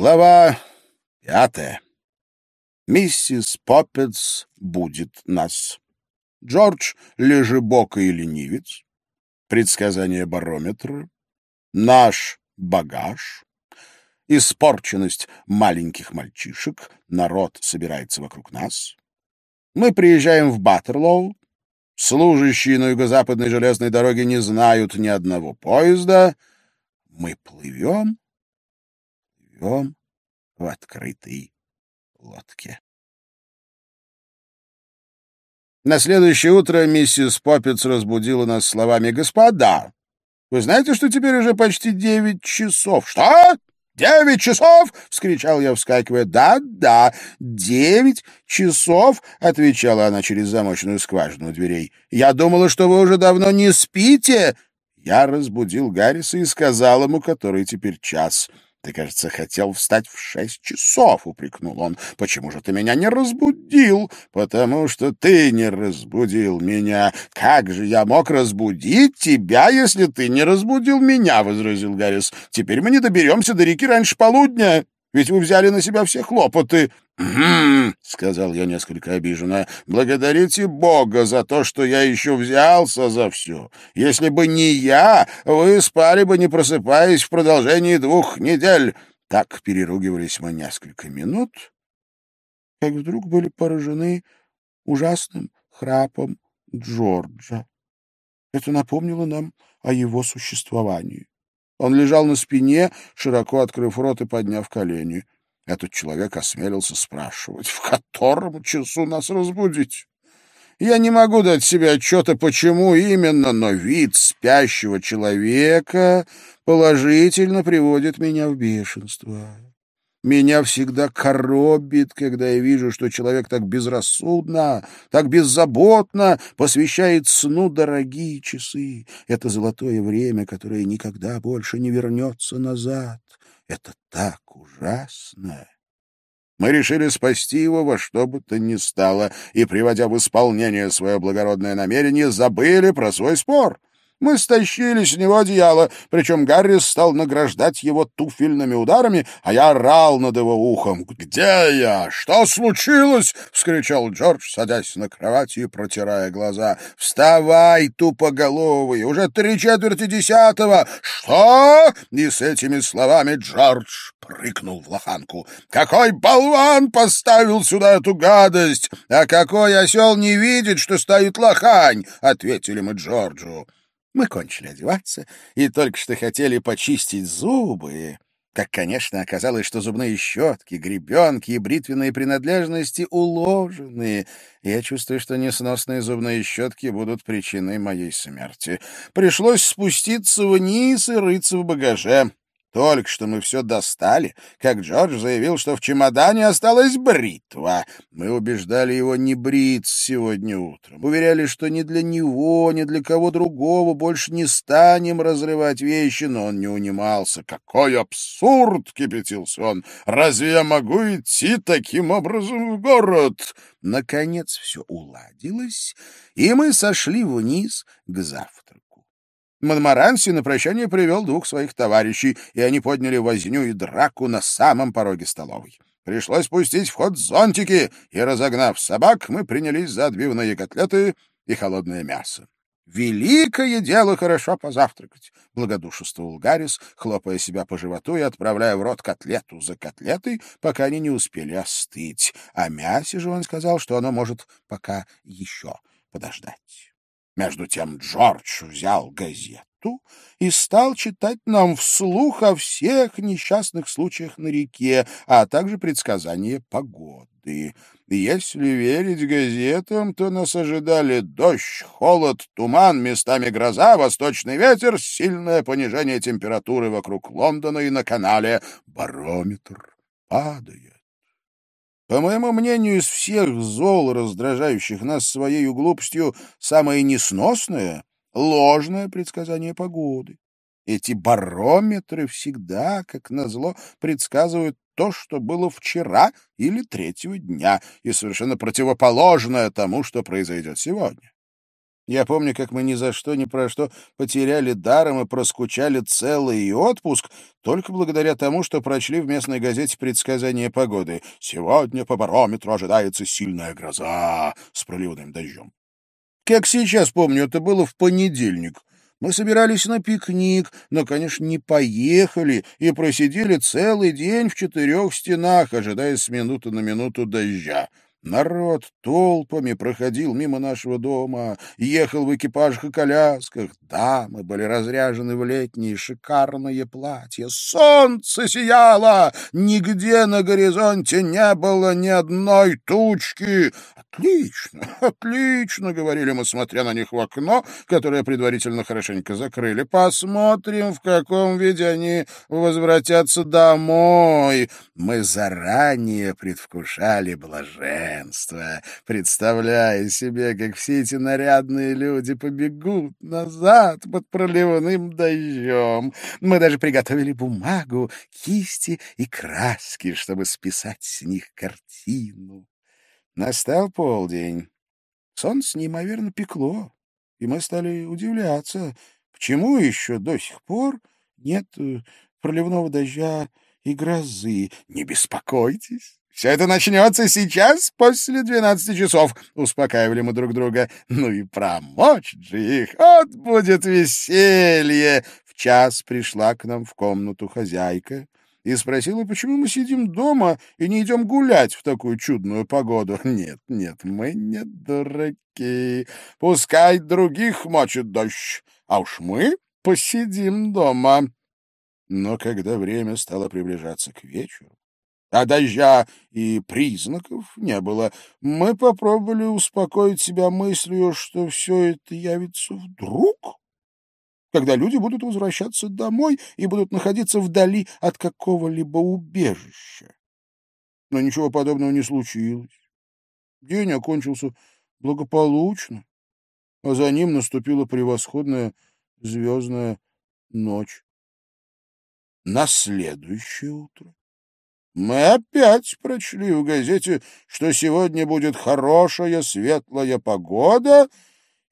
Глава пятая. Миссис Поппетс будет нас. Джордж лежебока и ленивец. Предсказание барометра. Наш багаж. Испорченность маленьких мальчишек. Народ собирается вокруг нас. Мы приезжаем в Баттерлоу. Служащие на юго-западной железной дороге не знают ни одного поезда. Мы плывем, плывем в открытой лодке. На следующее утро миссис Поппиц разбудила нас словами «Господа, вы знаете, что теперь уже почти девять часов?» «Что? «Девять часов!» — вскричал я, вскакивая. «Да-да, девять часов!» — отвечала она через замочную скважину дверей. «Я думала, что вы уже давно не спите!» Я разбудил Гарриса и сказал ему, который теперь час. «Ты, кажется, хотел встать в шесть часов», — упрекнул он. «Почему же ты меня не разбудил?» «Потому что ты не разбудил меня. Как же я мог разбудить тебя, если ты не разбудил меня?» — возразил Гаррис. «Теперь мы не доберемся до реки раньше полудня, ведь вы взяли на себя все хлопоты. «Угу», — сказал я несколько обиженно, — «благодарите Бога за то, что я еще взялся за все. Если бы не я, вы спали бы, не просыпаясь в продолжении двух недель». Так переругивались мы несколько минут, как вдруг были поражены ужасным храпом Джорджа. Это напомнило нам о его существовании. Он лежал на спине, широко открыв рот и подняв колени. Этот человек осмелился спрашивать, в котором часу нас разбудить. Я не могу дать себе отчета, почему именно, но вид спящего человека положительно приводит меня в бешенство. Меня всегда коробит, когда я вижу, что человек так безрассудно, так беззаботно посвящает сну дорогие часы. Это золотое время, которое никогда больше не вернется назад. Это так ужасно. Мы решили спасти его во что бы то ни стало, и, приводя в исполнение свое благородное намерение, забыли про свой спор. Мы стащили с него одеяло, причем Гаррис стал награждать его туфельными ударами, а я орал над его ухом. «Где я? Что случилось?» — вскричал Джордж, садясь на кровати и протирая глаза. «Вставай, тупоголовый! Уже три четверти десятого! Что?» И с этими словами Джордж прыгнул в лоханку. «Какой болван поставил сюда эту гадость! А какой осел не видит, что стоит лохань!» — ответили мы Джорджу. Мы кончили одеваться и только что хотели почистить зубы, как, конечно, оказалось, что зубные щетки, гребенки и бритвенные принадлежности уложены. Я чувствую, что несносные зубные щетки будут причиной моей смерти. Пришлось спуститься вниз и рыться в багаже. Только что мы все достали, как Джордж заявил, что в чемодане осталась бритва. Мы убеждали его не бриться сегодня утром. Уверяли, что ни для него, ни для кого другого больше не станем разрывать вещи, но он не унимался. «Какой абсурд!» — кипятился он. «Разве я могу идти таким образом в город?» Наконец все уладилось, и мы сошли вниз к завтраку. Монмаранси на прощание привел двух своих товарищей, и они подняли возню и драку на самом пороге столовой. Пришлось пустить в ход зонтики, и, разогнав собак, мы принялись за отбивные котлеты и холодное мясо. «Великое дело хорошо позавтракать», — благодушествовал Гаррис, хлопая себя по животу и отправляя в рот котлету за котлетой, пока они не успели остыть. О мясе же он сказал, что оно может пока еще подождать. Между тем Джордж взял газету и стал читать нам вслух о всех несчастных случаях на реке, а также предсказания погоды. Если верить газетам, то нас ожидали дождь, холод, туман, местами гроза, восточный ветер, сильное понижение температуры вокруг Лондона и на канале. Барометр падает. По моему мнению, из всех зол, раздражающих нас своей глупостью, самое несносное — ложное предсказание погоды. Эти барометры всегда, как назло, предсказывают то, что было вчера или третьего дня, и совершенно противоположное тому, что произойдет сегодня. Я помню, как мы ни за что, ни про что потеряли даром и проскучали целый отпуск только благодаря тому, что прочли в местной газете предсказание погоды. «Сегодня по барометру ожидается сильная гроза с проливным дождем». Как сейчас помню, это было в понедельник. Мы собирались на пикник, но, конечно, не поехали и просидели целый день в четырех стенах, ожидая с минуты на минуту дождя. Народ толпами проходил мимо нашего дома, ехал в экипажах и колясках. Дамы были разряжены в летние шикарные платья. Солнце сияло! Нигде на горизонте не было ни одной тучки. «Отлично, отлично!» — говорили мы, смотря на них в окно, которое предварительно хорошенько закрыли. «Посмотрим, в каком виде они возвратятся домой». Мы заранее предвкушали блаженство, представляя себе, как все эти нарядные люди побегут назад под проливным дождем. Мы даже приготовили бумагу, кисти и краски, чтобы списать с них картину. Настал полдень. Солнце неимоверно пекло, и мы стали удивляться, почему еще до сих пор нет э, проливного дождя и грозы. Не беспокойтесь. Все это начнется сейчас, после двенадцати часов, — успокаивали мы друг друга. Ну и промочь же их, вот будет веселье. В час пришла к нам в комнату хозяйка и спросила, почему мы сидим дома и не идем гулять в такую чудную погоду. Нет, нет, мы не дураки. Пускай других мочит дождь, а уж мы посидим дома. Но когда время стало приближаться к вечеру, а дождя и признаков не было, мы попробовали успокоить себя мыслью, что все это явится вдруг когда люди будут возвращаться домой и будут находиться вдали от какого-либо убежища. Но ничего подобного не случилось. День окончился благополучно, а за ним наступила превосходная звездная ночь. На следующее утро мы опять прочли в газете, что сегодня будет хорошая светлая погода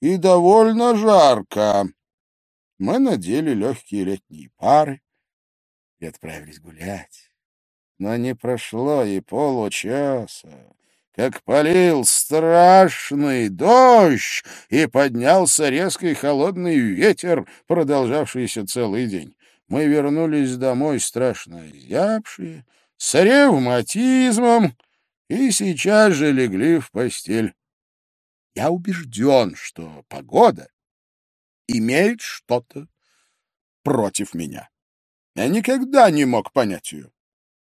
и довольно жарко. Мы надели легкие летние пары и отправились гулять. Но не прошло и получаса, как полил страшный дождь, и поднялся резкий холодный ветер, продолжавшийся целый день. Мы вернулись домой страшно озябшие, с ревматизмом, и сейчас же легли в постель. Я убежден, что погода имеет что-то против меня. Я никогда не мог понять ее.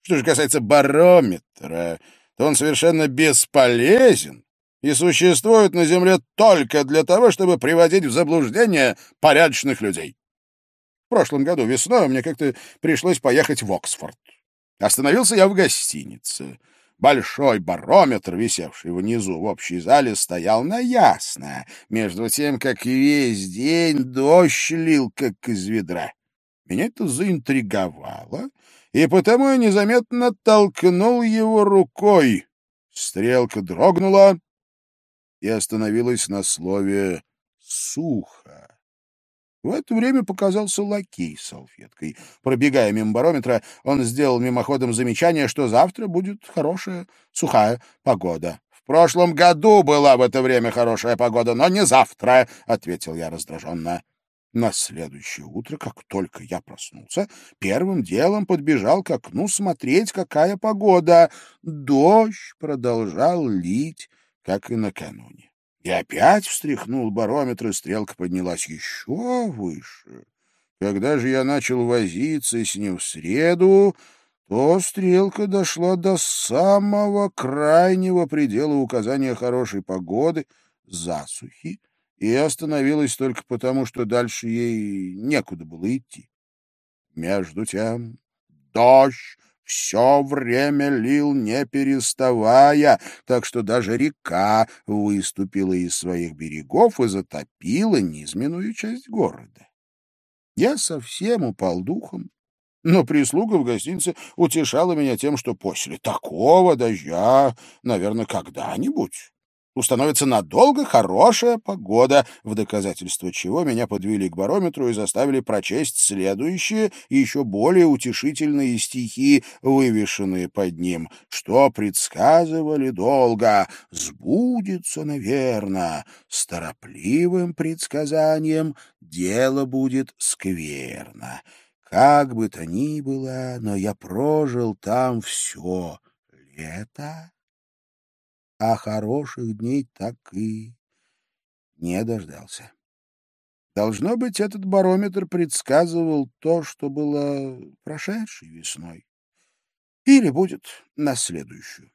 Что же касается барометра, то он совершенно бесполезен и существует на Земле только для того, чтобы приводить в заблуждение порядочных людей. В прошлом году весной мне как-то пришлось поехать в Оксфорд. Остановился я в гостинице. Большой барометр, висевший внизу в общей зале, стоял на ясно, между тем, как весь день дождь лил, как из ведра. Меня это заинтриговало, и потому я незаметно толкнул его рукой. Стрелка дрогнула и остановилась на слове «сухо». В это время показался лакей с салфеткой. Пробегая мимо барометра, он сделал мимоходом замечание, что завтра будет хорошая сухая погода. «В прошлом году была в это время хорошая погода, но не завтра», — ответил я раздраженно. На следующее утро, как только я проснулся, первым делом подбежал к окну смотреть, какая погода. Дождь продолжал лить, как и накануне. И опять встряхнул барометр, и стрелка поднялась еще выше. Когда же я начал возиться с ним в среду, то стрелка дошла до самого крайнего предела указания хорошей погоды, засухи, и остановилась только потому, что дальше ей некуда было идти. Между тем дождь все время лил, не переставая, так что даже река выступила из своих берегов и затопила низменную часть города. Я совсем упал духом, но прислуга в гостинице утешала меня тем, что после такого дождя, наверное, когда-нибудь установится надолго хорошая погода, в доказательство чего меня подвели к барометру и заставили прочесть следующие и еще более утешительные стихи, вывешенные под ним. Что предсказывали долго, сбудется, наверное, с торопливым предсказанием дело будет скверно. Как бы то ни было, но я прожил там все лето а хороших дней так и не дождался. Должно быть, этот барометр предсказывал то, что было прошедшей весной. Или будет на следующую.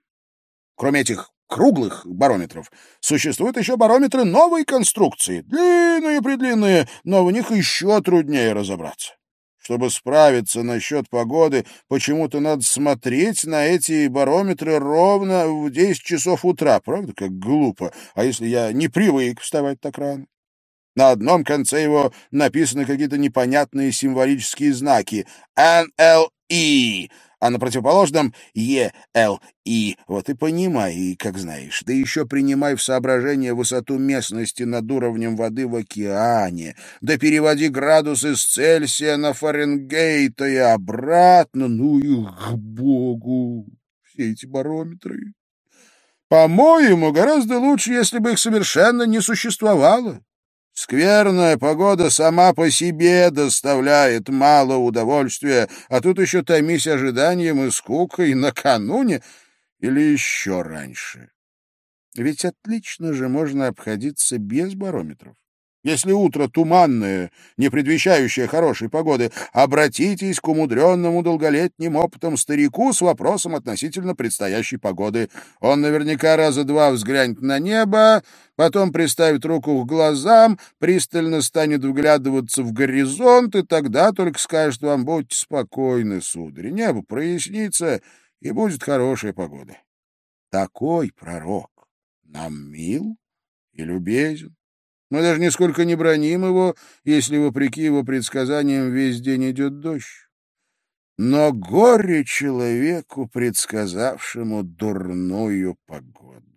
Кроме этих круглых барометров существуют еще барометры новой конструкции, длинные-предлинные, но в них еще труднее разобраться. Чтобы справиться насчет погоды, почему-то надо смотреть на эти барометры ровно в 10 часов утра. Правда, как глупо. А если я не привык вставать так рано? На одном конце его написаны какие-то непонятные символические знаки. NLE а на противоположном Е, Л, И. Вот и понимай, и как знаешь. Да еще принимай в соображение высоту местности над уровнем воды в океане. Да переводи градусы с Цельсия на Фаренгейт и обратно. Ну и к богу, все эти барометры. По-моему, гораздо лучше, если бы их совершенно не существовало. Скверная погода сама по себе доставляет мало удовольствия, а тут еще томись ожиданием и скукой накануне или еще раньше. Ведь отлично же можно обходиться без барометров. Если утро туманное, не предвещающее хорошей погоды, обратитесь к умудренному долголетним опытом старику с вопросом относительно предстоящей погоды. Он наверняка раза два взглянет на небо, потом приставит руку к глазам, пристально станет вглядываться в горизонт, и тогда только скажет вам «Будьте спокойны, сударь, небо прояснится, и будет хорошая погода». Такой пророк нам мил и любезен. Мы даже нисколько не броним его, если, вопреки его предсказаниям, весь день идет дождь. Но горе человеку, предсказавшему дурную погоду.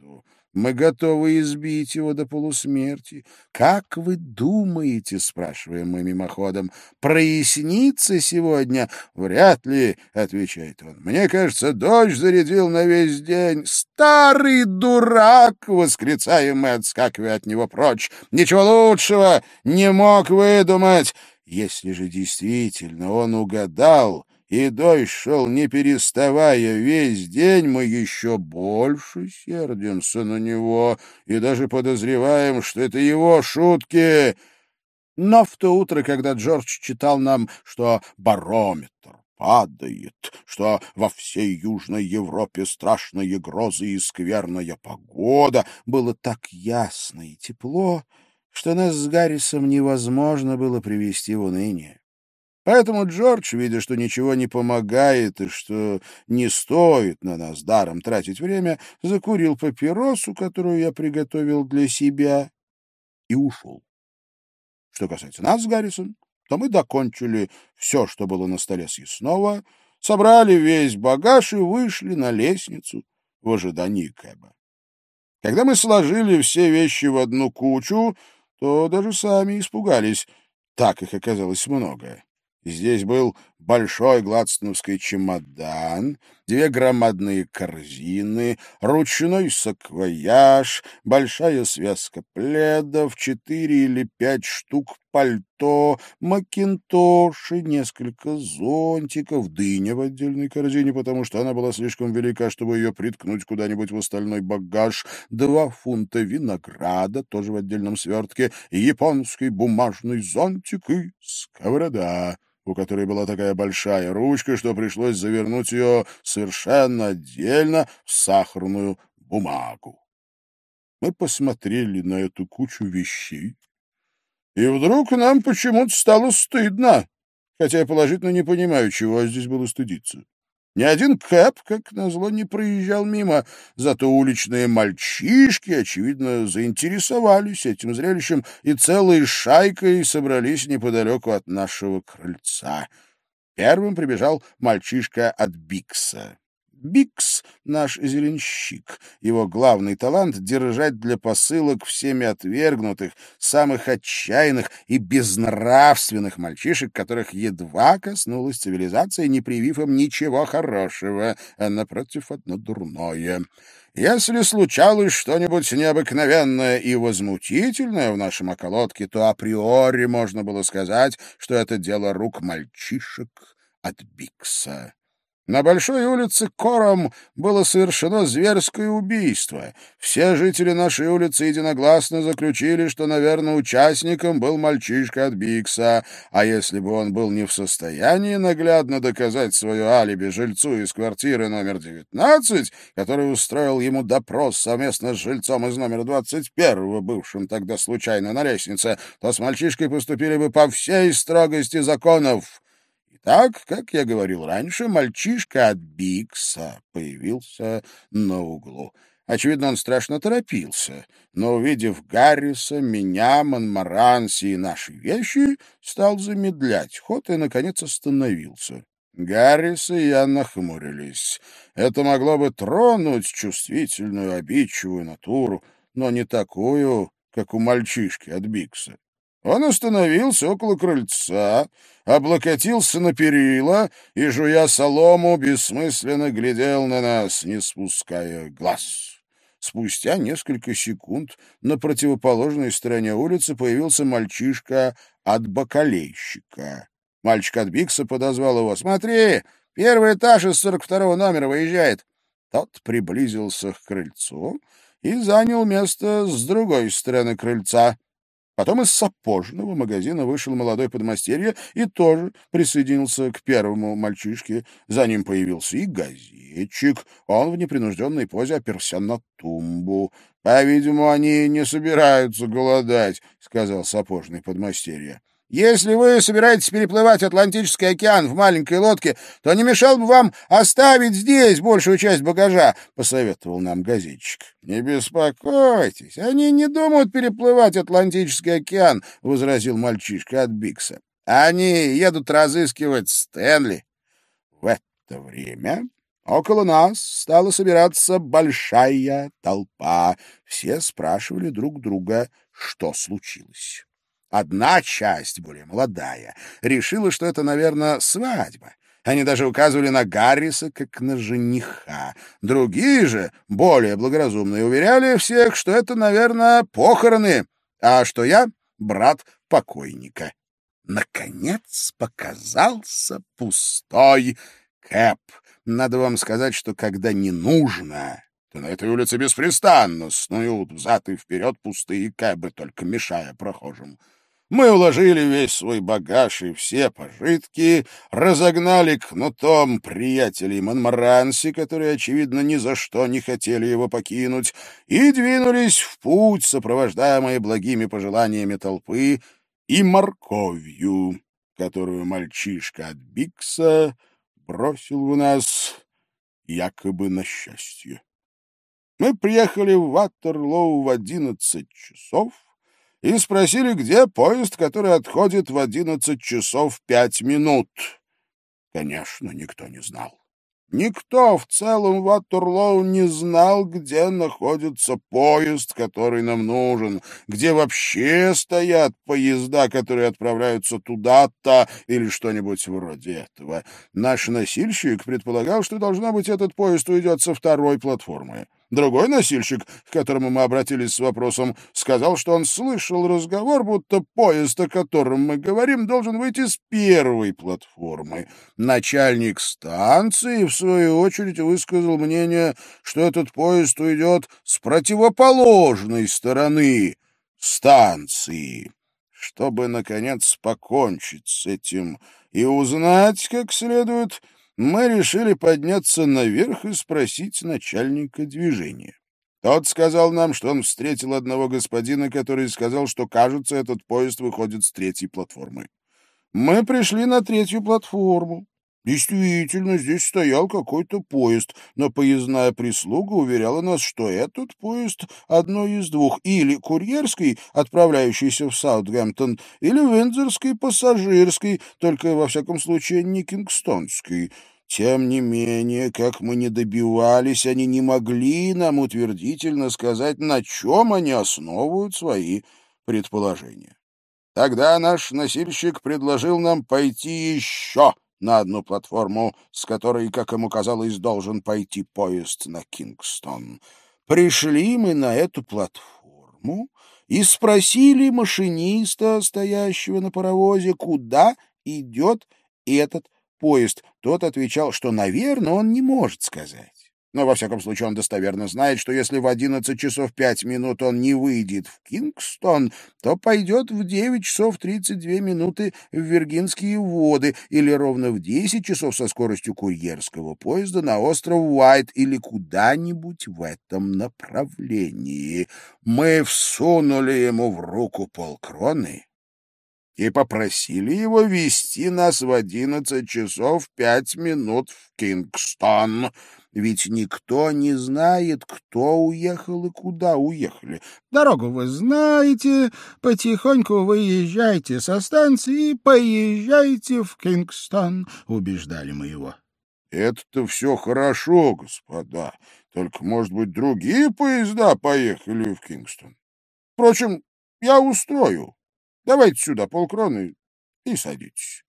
Мы готовы избить его до полусмерти. Как вы думаете, спрашиваем мы мимоходом, прояснится сегодня? Вряд ли, отвечает он. Мне кажется, дождь зарядил на весь день. Старый дурак, восклицаем мы, отскакивая от него прочь. Ничего лучшего не мог выдумать. Если же действительно он угадал, и дождь шел не переставая весь день, мы еще больше сердимся на него и даже подозреваем, что это его шутки. Но в то утро, когда Джордж читал нам, что барометр падает, что во всей Южной Европе страшные грозы и скверная погода, было так ясно и тепло, что нас с Гаррисом невозможно было привести в уныние. Поэтому Джордж, видя, что ничего не помогает и что не стоит на нас даром тратить время, закурил папиросу, которую я приготовил для себя, и ушел. Что касается нас с Гаррисом, то мы докончили все, что было на столе съестного, собрали весь багаж и вышли на лестницу в ожидании Кэба. Когда мы сложили все вещи в одну кучу, то даже сами испугались. Так их оказалось много. Здесь был большой гладстоновский чемодан, две громадные корзины, ручной саквояж, большая связка пледов, четыре или пять штук пальто, макинтоши, несколько зонтиков, дыня в отдельной корзине, потому что она была слишком велика, чтобы ее приткнуть куда-нибудь в остальной багаж, два фунта винограда, тоже в отдельном свертке, японский бумажный зонтик и сковорода у которой была такая большая ручка, что пришлось завернуть ее совершенно отдельно в сахарную бумагу. Мы посмотрели на эту кучу вещей, и вдруг нам почему-то стало стыдно, хотя я положительно не понимаю, чего здесь было стыдиться. Ни один кэп, как назло, не проезжал мимо, зато уличные мальчишки, очевидно, заинтересовались этим зрелищем и целой шайкой собрались неподалеку от нашего крыльца. Первым прибежал мальчишка от Бикса. Бикс — наш зеленщик. Его главный талант — держать для посылок всеми отвергнутых, самых отчаянных и безнравственных мальчишек, которых едва коснулась цивилизация, не привив им ничего хорошего, а, напротив, одно дурное. Если случалось что-нибудь необыкновенное и возмутительное в нашем околотке, то априори можно было сказать, что это дело рук мальчишек от Бикса. На Большой улице Кором было совершено зверское убийство. Все жители нашей улицы единогласно заключили, что, наверное, участником был мальчишка от Бикса, а если бы он был не в состоянии наглядно доказать свое алиби жильцу из квартиры номер 19, который устроил ему допрос совместно с жильцом из номера 21, бывшим тогда случайно на лестнице, то с мальчишкой поступили бы по всей строгости законов. Так, как я говорил раньше, мальчишка от Бикса появился на углу. Очевидно, он страшно торопился, но, увидев Гарриса, меня, Монмаранси и наши вещи, стал замедлять ход и, наконец, остановился. Гаррис и я нахмурились. Это могло бы тронуть чувствительную, обидчивую натуру, но не такую, как у мальчишки от Бикса. Он остановился около крыльца, облокотился на перила и, жуя солому, бессмысленно глядел на нас, не спуская глаз. Спустя несколько секунд на противоположной стороне улицы появился мальчишка от бакалейщика. Мальчик от Бикса подозвал его. «Смотри, первый этаж из сорок второго номера выезжает». Тот приблизился к крыльцу и занял место с другой стороны крыльца. Потом из сапожного магазина вышел молодой подмастерье и тоже присоединился к первому мальчишке. За ним появился и газетчик. Он в непринужденной позе оперся на тумбу. — По-видимому, они не собираются голодать, — сказал сапожный подмастерье. Если вы собираетесь переплывать Атлантический океан в маленькой лодке, то не мешал бы вам оставить здесь большую часть багажа, — посоветовал нам газетчик. — Не беспокойтесь, они не думают переплывать Атлантический океан, — возразил мальчишка от Бикса. — Они едут разыскивать Стэнли. В это время около нас стала собираться большая толпа. Все спрашивали друг друга, что случилось. Одна часть, более молодая, решила, что это, наверное, свадьба. Они даже указывали на Гарриса как на жениха. Другие же, более благоразумные, уверяли всех, что это, наверное, похороны, а что я — брат покойника. Наконец показался пустой Кэп. Надо вам сказать, что когда не нужно, то на этой улице беспрестанно снуют взад и вперед пустые кэбы, только мешая прохожим. Мы уложили весь свой багаж и все пожитки, разогнали кнутом приятелей Монмаранси, которые, очевидно, ни за что не хотели его покинуть, и двинулись в путь, сопровождаемые благими пожеланиями толпы и морковью, которую мальчишка от Бикса бросил в нас якобы на счастье. Мы приехали в Ватерлоу в одиннадцать часов, и спросили, где поезд, который отходит в одиннадцать часов пять минут. Конечно, никто не знал. Никто в целом Ватерлоу не знал, где находится поезд, который нам нужен, где вообще стоят поезда, которые отправляются туда-то или что-нибудь вроде этого. Наш носильщик предполагал, что, должно быть, этот поезд уйдет со второй платформы. Другой носильщик, к которому мы обратились с вопросом, сказал, что он слышал разговор, будто поезд, о котором мы говорим, должен выйти с первой платформы. Начальник станции, в свою очередь, высказал мнение, что этот поезд уйдет с противоположной стороны станции. Чтобы, наконец, покончить с этим и узнать как следует, мы решили подняться наверх и спросить начальника движения. Тот сказал нам, что он встретил одного господина, который сказал, что, кажется, этот поезд выходит с третьей платформы. Мы пришли на третью платформу. Действительно, здесь стоял какой-то поезд, но поездная прислуга уверяла нас, что этот поезд одно из двух, или курьерский, отправляющийся в Саутгемптон, или виндзорский пассажирский, только, во всяком случае, не кингстонский. Тем не менее, как мы не добивались, они не могли нам утвердительно сказать, на чем они основывают свои предположения. Тогда наш носильщик предложил нам пойти еще на одну платформу, с которой, как ему казалось, должен пойти поезд на Кингстон. Пришли мы на эту платформу и спросили машиниста, стоящего на паровозе, куда идет этот поезд. Тот отвечал, что, наверное, он не может сказать. Но, во всяком случае, он достоверно знает, что если в 11 часов 5 минут он не выйдет в Кингстон, то пойдет в 9 часов 32 минуты в Виргинские воды или ровно в 10 часов со скоростью курьерского поезда на остров Уайт или куда-нибудь в этом направлении. Мы всунули ему в руку полкроны и попросили его вести нас в одиннадцать часов пять минут в Кингстон. Ведь никто не знает, кто уехал и куда уехали. Дорогу вы знаете, потихоньку выезжайте со станции и поезжайте в Кингстон, — убеждали мы его. — Это-то все хорошо, господа, только, может быть, другие поезда поехали в Кингстон. Впрочем, я устрою. Давайте сюда полкроны и садитесь.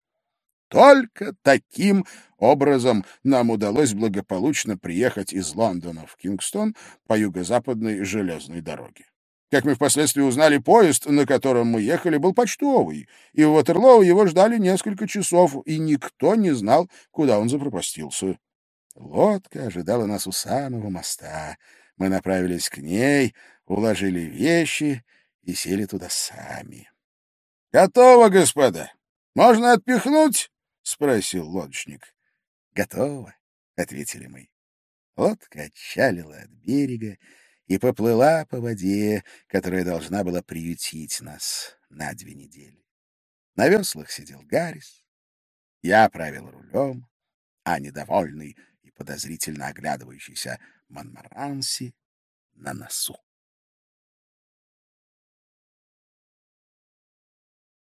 Только таким образом нам удалось благополучно приехать из Лондона в Кингстон по юго-западной железной дороге. Как мы впоследствии узнали, поезд, на котором мы ехали, был почтовый, и в Ватерлоу его ждали несколько часов, и никто не знал, куда он запропастился. Лодка ожидала нас у самого моста. Мы направились к ней, уложили вещи и сели туда сами. — Готово, господа. Можно отпихнуть? — спросил лодочник. — Готово, — ответили мы. Лодка отчалила от берега и поплыла по воде, которая должна была приютить нас на две недели. На веслах сидел Гаррис. Я правил рулем, а недовольный и подозрительно оглядывающийся Монмаранси на носу.